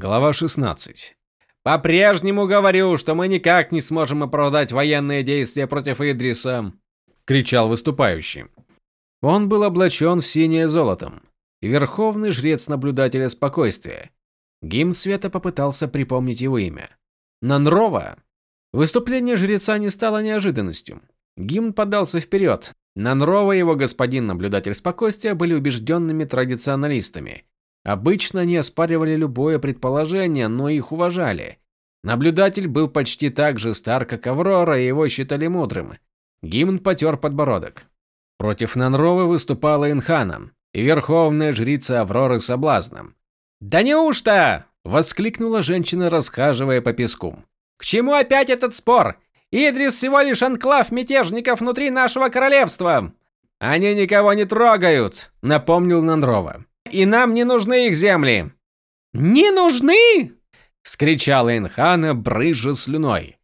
Глава 16. «По-прежнему говорю, что мы никак не сможем оправдать военные действия против Идриса!» – кричал выступающий. Он был облачен в синее золотом, верховный жрец наблюдателя спокойствия. Гимн Света попытался припомнить его имя. Нанрова. Выступление жреца не стало неожиданностью. Гимн подался вперед. Нанрова и его господин наблюдатель спокойствия были убежденными традиционалистами. Обычно они оспаривали любое предположение, но их уважали. Наблюдатель был почти так же стар, как Аврора, и его считали мудрым. Гимн потер подбородок. Против Нанровы выступала Инханом и верховная жрица Авроры Соблазном. «Да неужто?» – воскликнула женщина, расхаживая по песку. «К чему опять этот спор? Идрис всего лишь анклав мятежников внутри нашего королевства!» «Они никого не трогают!» – напомнил Нанрова. «И нам не нужны их земли!» «Не нужны?» – вскричала Инхана, брызжа слюной.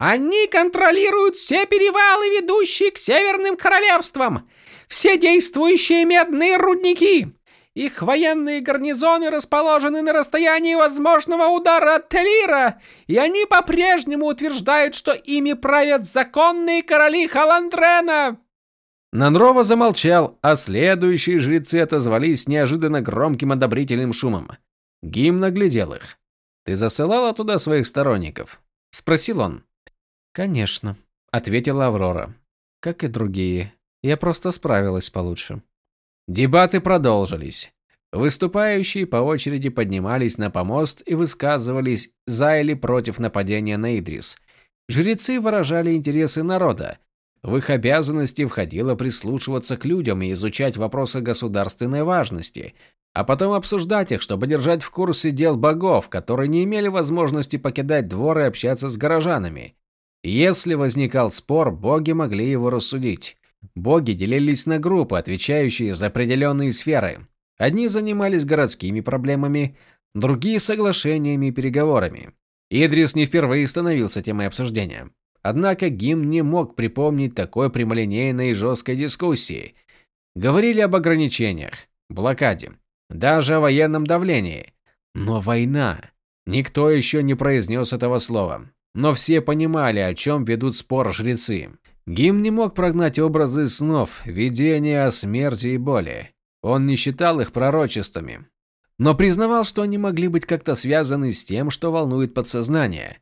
Они контролируют все перевалы, ведущие к северным королевствам, все действующие медные рудники. Их военные гарнизоны расположены на расстоянии возможного удара от Телира, и они по-прежнему утверждают, что ими правят законные короли Халандрена. Нанрова замолчал, а следующие жрецы отозвались неожиданно громким одобрительным шумом. Гимн наглядел их. «Ты засылала туда своих сторонников?» – спросил он. «Конечно», – ответила Аврора. «Как и другие. Я просто справилась получше». Дебаты продолжились. Выступающие по очереди поднимались на помост и высказывались за или против нападения на Идрис. Жрецы выражали интересы народа. В их обязанности входило прислушиваться к людям и изучать вопросы государственной важности, а потом обсуждать их, чтобы держать в курсе дел богов, которые не имели возможности покидать двор и общаться с горожанами. Если возникал спор, боги могли его рассудить. Боги делились на группы, отвечающие за определенные сферы. Одни занимались городскими проблемами, другие – соглашениями и переговорами. Идрис не впервые становился темой обсуждения. Однако Гимн не мог припомнить такой прямолинейной и жесткой дискуссии. Говорили об ограничениях, блокаде, даже о военном давлении. Но война. Никто еще не произнес этого слова. Но все понимали, о чем ведут спор жрецы. Гим не мог прогнать образы снов, видения о смерти и боли. Он не считал их пророчествами. Но признавал, что они могли быть как-то связаны с тем, что волнует подсознание.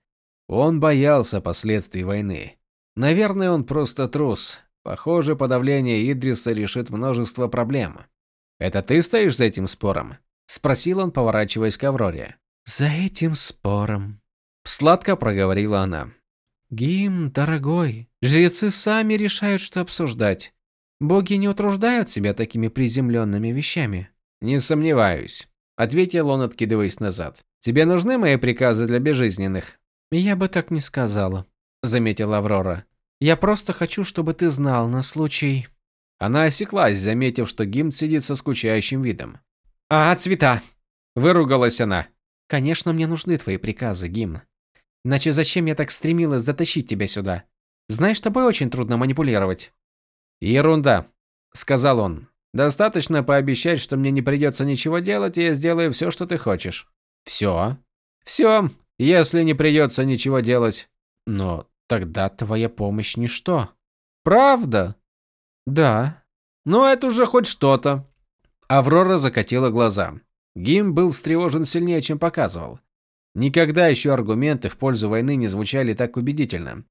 Он боялся последствий войны. Наверное, он просто трус. Похоже, подавление Идриса решит множество проблем. «Это ты стоишь за этим спором?» – спросил он, поворачиваясь к Авроре. «За этим спором», Сладко проговорила она. Гим, дорогой, жрецы сами решают, что обсуждать. Боги не утруждают себя такими приземленными вещами. Не сомневаюсь, ответил он, откидываясь назад. Тебе нужны мои приказы для безжизненных? Я бы так не сказала, заметила Аврора. Я просто хочу, чтобы ты знал на случай. Она осеклась, заметив, что Гим сидит со скучающим видом. А, цвета, выругалась она. Конечно, мне нужны твои приказы, Гимн. Иначе зачем я так стремилась затащить тебя сюда? Знаешь, тобой очень трудно манипулировать. Ерунда, сказал он. Достаточно пообещать, что мне не придется ничего делать, и я сделаю все, что ты хочешь. Все? Все, если не придется ничего делать. Но тогда твоя помощь ничто. Правда? Да. Ну это уже хоть что-то. Аврора закатила глаза. Гим был встревожен сильнее, чем показывал. Никогда еще аргументы в пользу войны не звучали так убедительно.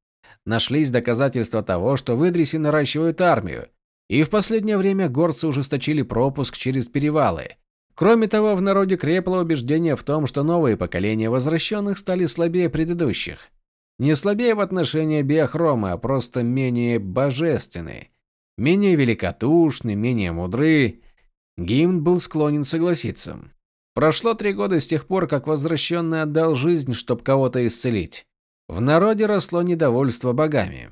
Нашлись доказательства того, что в Идрисе наращивают армию, и в последнее время горцы ужесточили пропуск через перевалы. Кроме того, в народе крепло убеждение в том, что новые поколения возвращенных стали слабее предыдущих. Не слабее в отношении биохрома, а просто менее божественные, менее великодушны, менее мудры. Гимн был склонен согласиться. Прошло три года с тех пор, как возвращенный отдал жизнь, чтобы кого-то исцелить. В народе росло недовольство богами.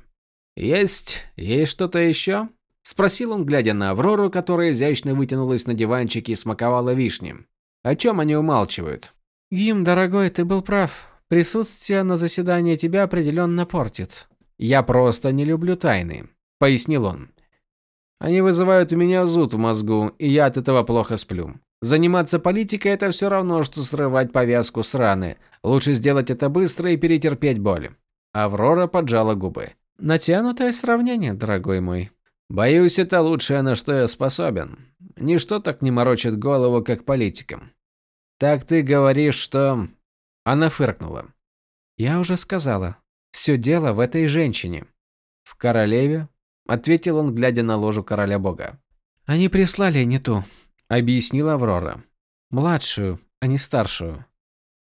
«Есть? Есть что-то еще?» – спросил он, глядя на Аврору, которая изящно вытянулась на диванчике и смаковала вишни. «О чем они умалчивают?» «Гим, дорогой, ты был прав. Присутствие на заседании тебя определенно портит». «Я просто не люблю тайны», – пояснил он. «Они вызывают у меня зуд в мозгу, и я от этого плохо сплю. Заниматься политикой – это все равно, что срывать повязку с раны. Лучше сделать это быстро и перетерпеть боль. Аврора поджала губы. Натянутое сравнение, дорогой мой. Боюсь, это лучшее, на что я способен. Ничто так не морочит голову, как политикам. Так ты говоришь, что... Она фыркнула. Я уже сказала. Все дело в этой женщине. В королеве? Ответил он, глядя на ложу короля бога. Они прислали не ту, объяснила Аврора. Младшую, а не старшую.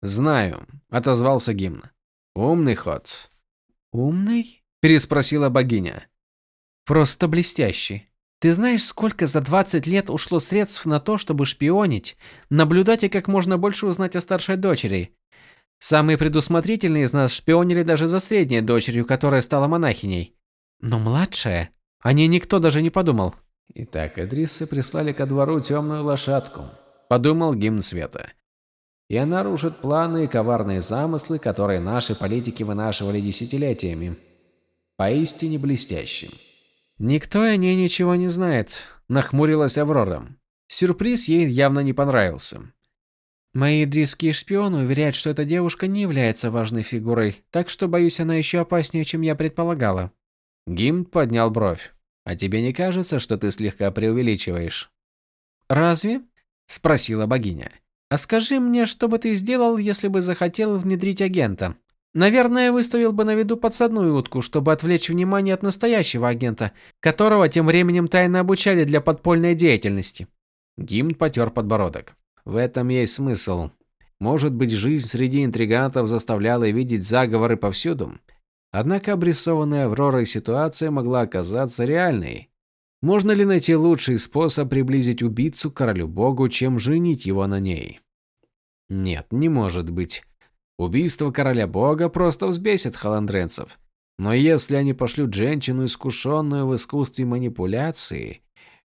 Знаю, отозвался гимн. Умный ход. Умный? переспросила богиня. Просто блестящий. Ты знаешь, сколько за 20 лет ушло средств на то, чтобы шпионить, наблюдать и как можно больше узнать о старшей дочери? Самые предусмотрительные из нас шпионили даже за средней дочерью, которая стала монахиней. Но младшая? О ней никто даже не подумал. Итак, Эдрисы прислали ко двору темную лошадку, подумал гимн света. И она рушит планы и коварные замыслы, которые наши политики вынашивали десятилетиями. Поистине блестящим. Никто о ней ничего не знает, нахмурилась Аврора. Сюрприз ей явно не понравился. Мои идрисские шпионы уверяют, что эта девушка не является важной фигурой, так что, боюсь, она еще опаснее, чем я предполагала. Гимн поднял бровь. А тебе не кажется, что ты слегка преувеличиваешь? Разве? Спросила богиня. А скажи мне, что бы ты сделал, если бы захотел внедрить агента? Наверное, выставил бы на виду подсадную утку, чтобы отвлечь внимание от настоящего агента, которого тем временем тайно обучали для подпольной деятельности. Гимн потер подбородок. В этом есть смысл. Может быть, жизнь среди интригантов заставляла видеть заговоры повсюду, Однако обрисованная Авророй ситуация могла оказаться реальной. Можно ли найти лучший способ приблизить убийцу королю-богу, чем женить его на ней? Нет, не может быть. Убийство короля-бога просто взбесит халандренцев. Но если они пошлют женщину, искушенную в искусстве манипуляции,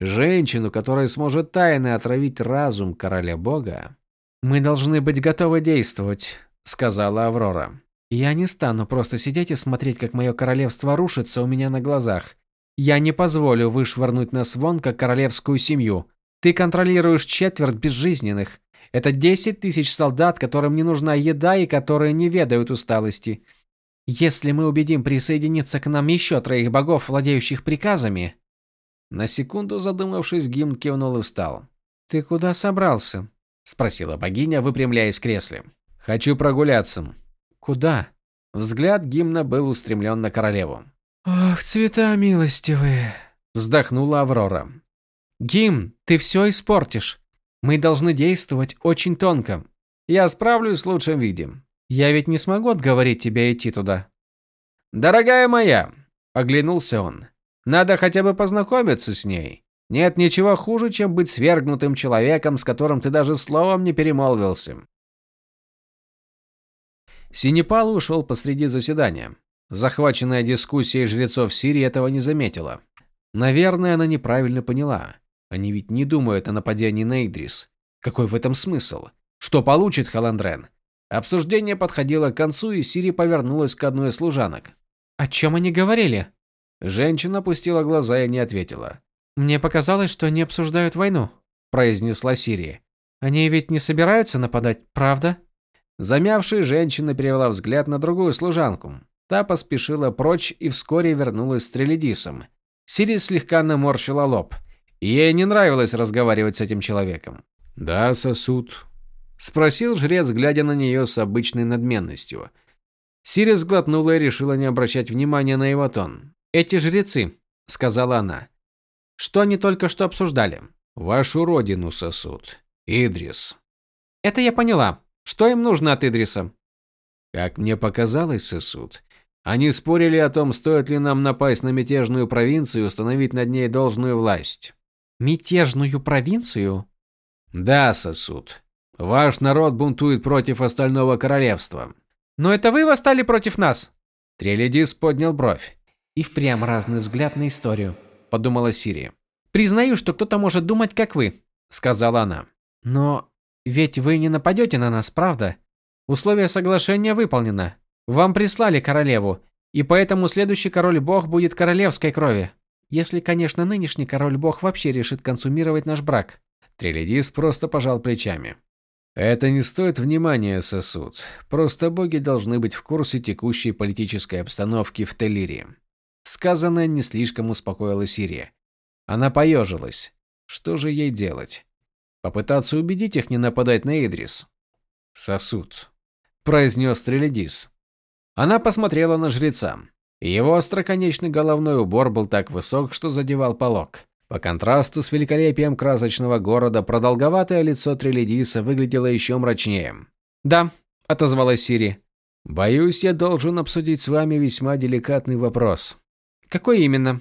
женщину, которая сможет тайно отравить разум короля-бога... «Мы должны быть готовы действовать», — сказала Аврора. Я не стану просто сидеть и смотреть, как мое королевство рушится у меня на глазах. Я не позволю вышвырнуть нас вон, как королевскую семью. Ты контролируешь четверть безжизненных. Это 10 тысяч солдат, которым не нужна еда и которые не ведают усталости. Если мы убедим присоединиться к нам еще троих богов, владеющих приказами... На секунду задумавшись, Гимн кивнул и встал. «Ты куда собрался?» – спросила богиня, выпрямляясь в кресле. «Хочу прогуляться». Куда? Взгляд гимна был устремлен на королеву. «Ох, цвета милостивые!» – вздохнула Аврора. «Гимн, ты все испортишь. Мы должны действовать очень тонко. Я справлюсь с лучшим видом. Я ведь не смогу отговорить тебя идти туда». «Дорогая моя!» – оглянулся он. «Надо хотя бы познакомиться с ней. Нет ничего хуже, чем быть свергнутым человеком, с которым ты даже словом не перемолвился. Синепал ушел посреди заседания. Захваченная дискуссией жрецов Сирии этого не заметила. Наверное, она неправильно поняла. Они ведь не думают о нападении на Идрис. Какой в этом смысл? Что получит Халандрен? Обсуждение подходило к концу, и Сири повернулась к одной из служанок. «О чем они говорили?» Женщина опустила глаза и не ответила. «Мне показалось, что они обсуждают войну», – произнесла Сири. «Они ведь не собираются нападать, правда?» Замявшая женщина перевела взгляд на другую служанку. Та поспешила прочь и вскоре вернулась с Треледисом. Сирис слегка наморщила лоб. Ей не нравилось разговаривать с этим человеком. «Да, сосуд», – спросил жрец, глядя на нее с обычной надменностью. Сирис глотнула и решила не обращать внимания на его тон. «Эти жрецы», – сказала она. «Что они только что обсуждали?» «Вашу родину сосуд. Идрис». «Это я поняла. Что им нужно от Идриса? Как мне показалось, Сесуд, они спорили о том, стоит ли нам напасть на мятежную провинцию и установить над ней должную власть. Мятежную провинцию? Да, Сосуд. Ваш народ бунтует против остального королевства. Но это вы восстали против нас? Треледис поднял бровь. И впрямь разный взгляд на историю, подумала Сирия. Признаю, что кто-то может думать, как вы, сказала она. Но ведь вы не нападете на нас, правда? Условие соглашения выполнено. Вам прислали королеву, и поэтому следующий король-бог будет королевской крови. Если, конечно, нынешний король-бог вообще решит консумировать наш брак. Трилидис просто пожал плечами. Это не стоит внимания, сосуд. Просто боги должны быть в курсе текущей политической обстановки в Телире. Сказанное не слишком успокоило Сирия. Она поежилась. Что же ей делать? Попытаться убедить их не нападать на Идрис? Сосуд. Произнес Трилидис. Она посмотрела на жреца. Его остроконечный головной убор был так высок, что задевал полог. По контрасту с великолепием красочного города, продолговатое лицо Трилидиса выглядело еще мрачнее. «Да», – отозвалась Сири. «Боюсь, я должен обсудить с вами весьма деликатный вопрос». «Какой именно?»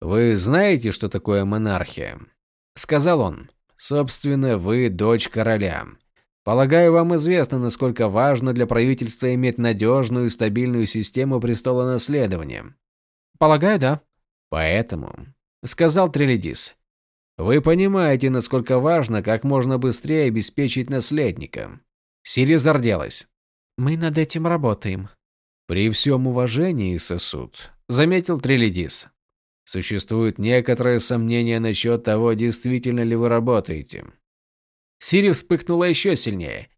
«Вы знаете, что такое монархия?» – сказал он. «Собственно, вы дочь короля. Полагаю, вам известно, насколько важно для правительства иметь надежную и стабильную систему престола наследования». «Полагаю, да». «Поэтому – сказал Трелидис. «Вы понимаете, насколько важно как можно быстрее обеспечить наследника». Сири зарделась. «Мы над этим работаем». «При всем уважении, сосуд», – заметил Трелидис. «Существует некоторое сомнение насчет того, действительно ли вы работаете». Сири вспыхнула еще сильнее.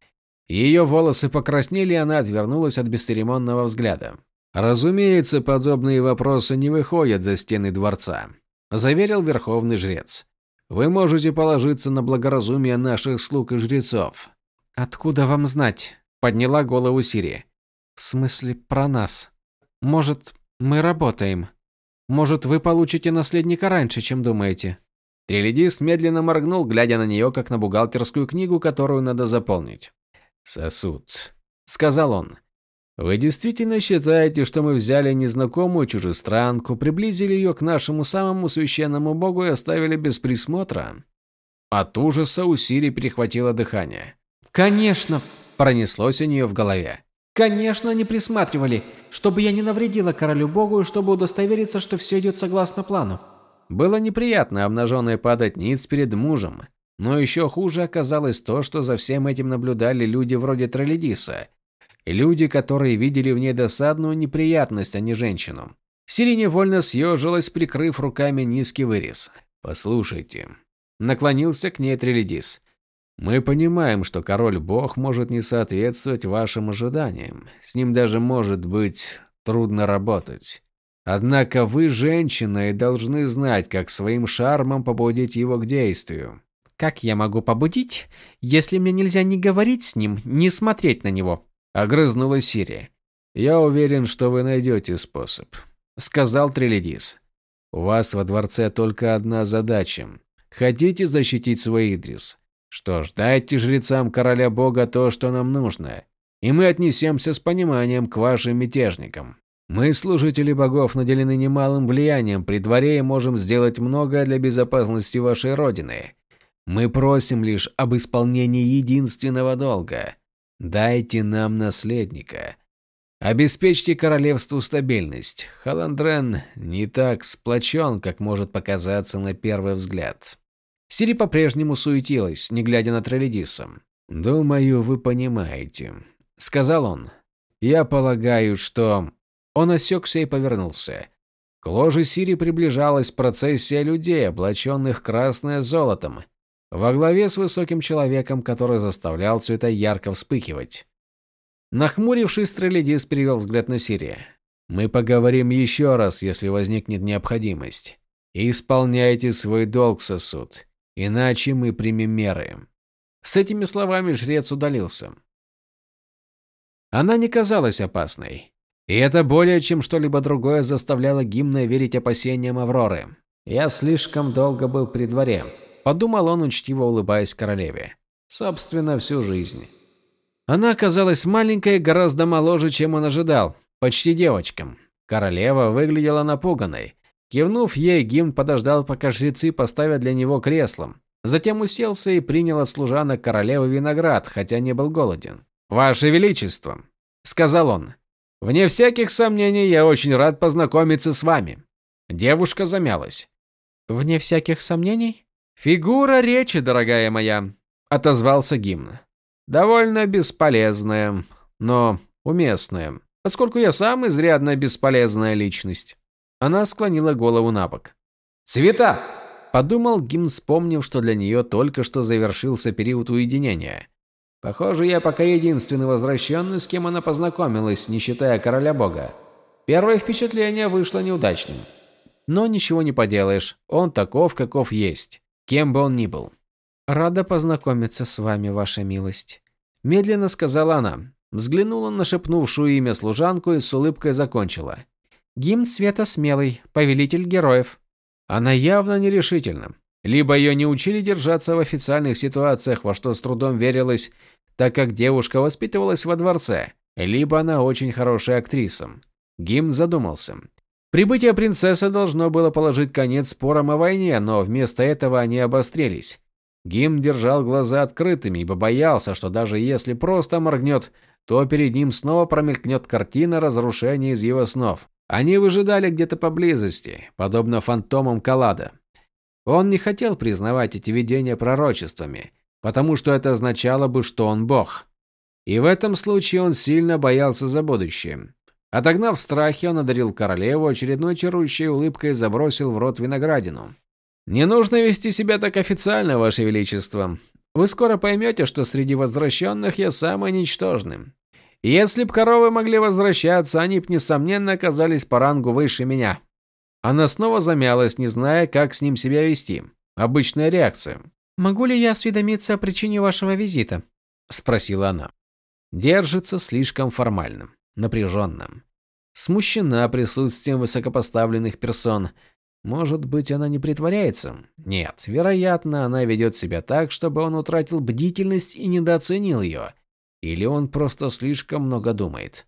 Ее волосы покраснели, и она отвернулась от бесцеремонного взгляда. Разумеется, подобные вопросы не выходят за стены дворца заверил верховный жрец. Вы можете положиться на благоразумие наших слуг и жрецов. Откуда вам знать? Подняла голову Сири. В смысле, про нас. Может, мы работаем? Может, вы получите наследника раньше, чем думаете? Трилидис медленно моргнул, глядя на нее, как на бухгалтерскую книгу, которую надо заполнить. «Сосуд», — сказал он. Вы действительно считаете, что мы взяли незнакомую чужестранку, приблизили ее к нашему самому священному богу и оставили без присмотра? От ужаса у Сири перехватило дыхание. Конечно, пронеслось у нее в голове. Конечно, они присматривали, чтобы я не навредила королю богу и чтобы удостовериться, что все идет согласно плану. Было неприятно обнаженной падать ниц перед мужем, но еще хуже оказалось то, что за всем этим наблюдали люди вроде Троллидиса – Люди, которые видели в ней досадную неприятность, а не женщину. Сири невольно съежилась, прикрыв руками низкий вырез. «Послушайте». Наклонился к ней Трилидис. «Мы понимаем, что король-бог может не соответствовать вашим ожиданиям. С ним даже может быть трудно работать. Однако вы женщина и должны знать, как своим шармом побудить его к действию». «Как я могу побудить, если мне нельзя ни говорить с ним, ни смотреть на него?» Огрызнулась Сири. «Я уверен, что вы найдете способ», — сказал Трилидис. «У вас во дворце только одна задача. Хотите защитить свой Идрис? Что ж, дайте жрецам короля бога то, что нам нужно, и мы отнесемся с пониманием к вашим мятежникам. Мы, служители богов, наделены немалым влиянием при дворе и можем сделать многое для безопасности вашей родины. Мы просим лишь об исполнении единственного долга — Дайте нам наследника. Обеспечьте королевству стабильность. Халандрен не так сплочен, как может показаться на первый взгляд. Сири по-прежнему суетилась, не глядя на Трелидиса. «Думаю, вы понимаете», — сказал он. «Я полагаю, что...» Он осекся и повернулся. К ложе Сири приближалась процессия людей, облаченных красное золотом, во главе с высоким человеком, который заставлял цвета ярко вспыхивать. Нахмурившись, Трелидис перевел взгляд на Сирия. «Мы поговорим еще раз, если возникнет необходимость. исполняйте свой долг, сосуд, иначе мы примем меры». С этими словами жрец удалился. Она не казалась опасной. И это более чем что-либо другое заставляло гимна верить опасениям Авроры. «Я слишком долго был при дворе», Подумал он, учтиво улыбаясь королеве. Собственно, всю жизнь. Она оказалась маленькой, гораздо моложе, чем он ожидал. Почти девочком. Королева выглядела напуганной. Кивнув ей, Гимн подождал, пока жрецы поставят для него кресло. Затем уселся и принял от служанок королевы виноград, хотя не был голоден. «Ваше Величество», — сказал он, — «вне всяких сомнений, я очень рад познакомиться с вами». Девушка замялась. «Вне всяких сомнений?» «Фигура речи, дорогая моя», — отозвался гимн. «Довольно бесполезная, но уместная, поскольку я сам изрядно бесполезная личность». Она склонила голову на бок. «Цвета!» Подумал Гимн, вспомнив, что для нее только что завершился период уединения. Похоже, я пока единственный возвращенный, с кем она познакомилась, не считая короля бога. Первое впечатление вышло неудачным. Но ничего не поделаешь, он таков, каков есть, кем бы он ни был. «Рада познакомиться с вами, ваша милость», – медленно сказала она. Взглянула на шепнувшую имя служанку и с улыбкой закончила. «Гимн света смелый, повелитель героев». Она явно нерешительна. Либо ее не учили держаться в официальных ситуациях, во что с трудом верилось, так как девушка воспитывалась во дворце, либо она очень хорошая актриса. Гимн задумался. Прибытие принцессы должно было положить конец спорам о войне, но вместо этого они обострились. Гимн держал глаза открытыми, ибо боялся, что даже если просто моргнет, то перед ним снова промелькнет картина разрушения из его снов. Они выжидали где-то поблизости, подобно фантомам Калада. Он не хотел признавать эти видения пророчествами, потому что это означало бы, что он бог. И в этом случае он сильно боялся за будущее. Отогнав страхи, он одарил королеву очередной чарующей улыбкой и забросил в рот виноградину. «Не нужно вести себя так официально, Ваше Величество. Вы скоро поймете, что среди возвращенных я самый ничтожный. Если б коровы могли возвращаться, они б, несомненно, оказались по рангу выше меня. Она снова замялась, не зная, как с ним себя вести. Обычная реакция. «Могу ли я осведомиться о причине вашего визита?» – спросила она. Держится слишком формальным, напряженным. Смущена присутствием высокопоставленных персон. Может быть, она не притворяется? Нет, вероятно, она ведет себя так, чтобы он утратил бдительность и недооценил ее. Или он просто слишком много думает.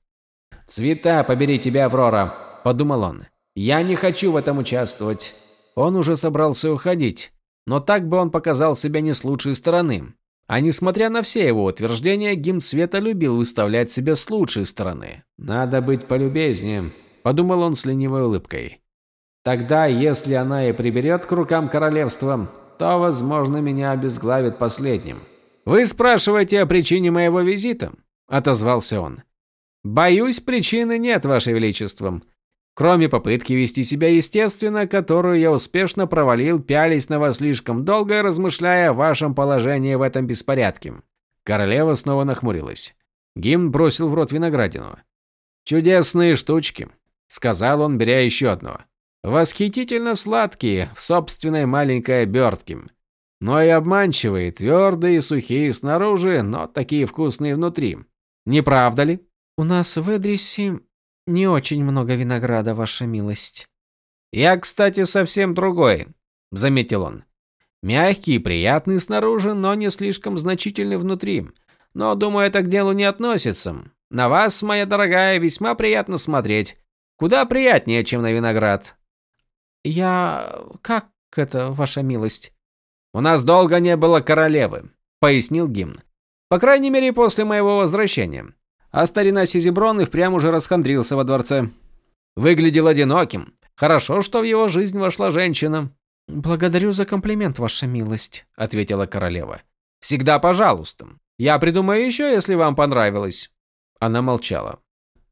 «Цвета, побери тебя, Аврора!» – подумал он. «Я не хочу в этом участвовать». Он уже собрался уходить, но так бы он показал себя не с лучшей стороны. А несмотря на все его утверждения, гимн света любил выставлять себя с лучшей стороны. «Надо быть полюбезнее», – подумал он с ленивой улыбкой. «Тогда, если она и приберет к рукам королевства, то, возможно, меня обезглавит последним». «Вы спрашиваете о причине моего визита?» – отозвался он. «Боюсь, причины нет, Ваше Величество. Кроме попытки вести себя естественно, которую я успешно провалил, пялись на вас слишком долго размышляя о вашем положении в этом беспорядке». Королева снова нахмурилась. Гимн бросил в рот виноградину. «Чудесные штучки», – сказал он, беря еще одну. «Восхитительно сладкие, в собственной маленькой обертке но и обманчивые, твердые и сухие снаружи, но такие вкусные внутри. Не правда ли? У нас в Эдрисе не очень много винограда, ваша милость. Я, кстати, совсем другой, заметил он. Мягкий и приятный снаружи, но не слишком значительный внутри. Но, думаю, это к делу не относится. На вас, моя дорогая, весьма приятно смотреть. Куда приятнее, чем на виноград. Я... как это, ваша милость? «У нас долго не было королевы», – пояснил гимн. «По крайней мере, после моего возвращения. А старина Сизиброн и впрямь уже расхандрился во дворце. Выглядел одиноким. Хорошо, что в его жизнь вошла женщина». «Благодарю за комплимент, ваша милость», – ответила королева. «Всегда пожалуйста. Я придумаю еще, если вам понравилось». Она молчала.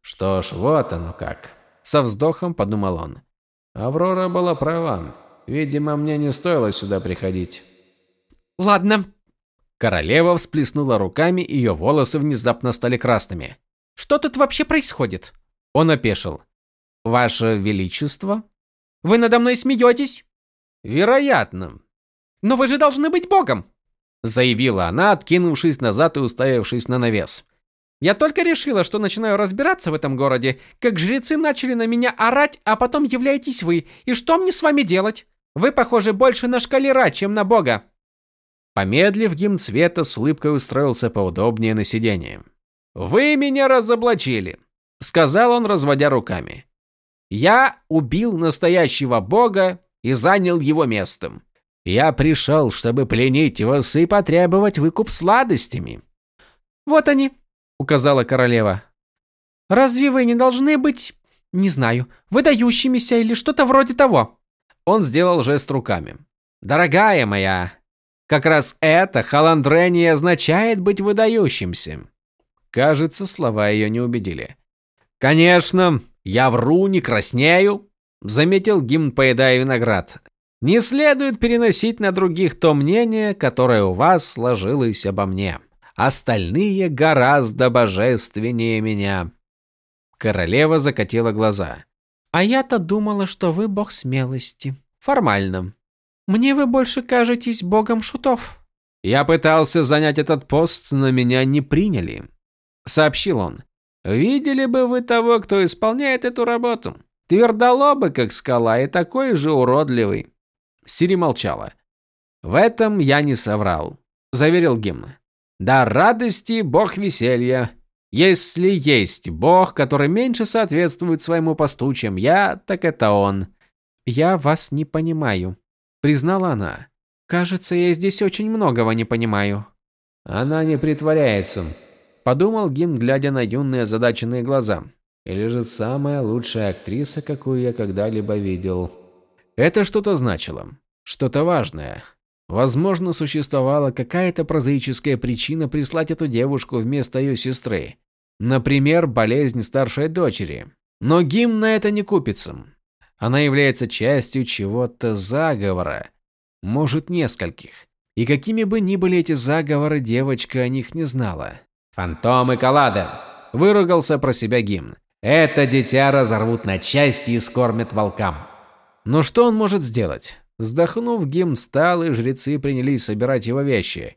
«Что ж, вот оно как», – со вздохом подумал он. Аврора была права. Видимо, мне не стоило сюда приходить. Ладно. Королева всплеснула руками, ее волосы внезапно стали красными. Что тут вообще происходит? Он опешил. Ваше величество? Вы надо мной смеетесь? Вероятно. Но вы же должны быть богом, заявила она, откинувшись назад и уставившись на навес. Я только решила, что начинаю разбираться в этом городе, как жрецы начали на меня орать, а потом являетесь вы. И что мне с вами делать? Вы похожи больше на шкалера, чем на бога. Помедлив, гимн света с улыбкой устроился поудобнее на сиденье. «Вы меня разоблачили», — сказал он, разводя руками. «Я убил настоящего бога и занял его местом. Я пришел, чтобы пленить вас и потребовать выкуп сладостями». «Вот они», — указала королева. «Разве вы не должны быть, не знаю, выдающимися или что-то вроде того?» Он сделал жест руками. «Дорогая моя, как раз это халандрени означает быть выдающимся. Кажется, слова ее не убедили. Конечно, я вру, не краснею, заметил гимн, поедая виноград. Не следует переносить на других то мнение, которое у вас сложилось обо мне. Остальные гораздо божественнее меня. Королева закатила глаза. А я-то думала, что вы бог смелости. Формально. Мне вы больше кажетесь богом шутов. Я пытался занять этот пост, но меня не приняли, сообщил он. Видели бы вы того, кто исполняет эту работу? Твердолобый, как скала, и такой же уродливый. Сири молчала. В этом я не соврал, заверил гимн. Да радости, бог веселья. Если есть бог, который меньше соответствует своему посту, чем я, так это он. Я вас не понимаю, признала она. Кажется, я здесь очень многого не понимаю. Она не притворяется, подумал Гим, глядя на юные озадаченные глаза. Или же самая лучшая актриса, какую я когда-либо видел. Это что-то значило, что-то важное. Возможно, существовала какая-то прозаическая причина прислать эту девушку вместо ее сестры. Например, болезнь старшей дочери. Но Гим на это не купится. Она является частью чего-то заговора, может, нескольких. И какими бы ни были эти заговоры, девочка о них не знала. «Фантомы Калада!» – выругался про себя Гимн. «Это дитя разорвут на части и скормят волкам». Но что он может сделать? Вздохнув, Гимн встал, и жрецы принялись собирать его вещи.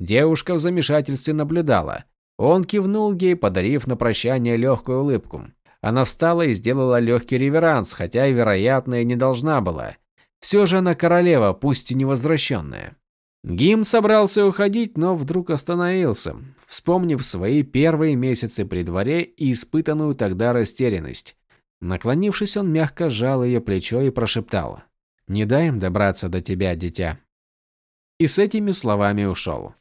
Девушка в замешательстве наблюдала. Он кивнул ей, подарив на прощание легкую улыбку. Она встала и сделала легкий реверанс, хотя и, вероятно, и не должна была. Все же она королева, пусть и невозвращенная. Гим собрался уходить, но вдруг остановился, вспомнив свои первые месяцы при дворе и испытанную тогда растерянность. Наклонившись, он мягко сжал ее плечо и прошептал. «Не дай им добраться до тебя, дитя». И с этими словами ушел.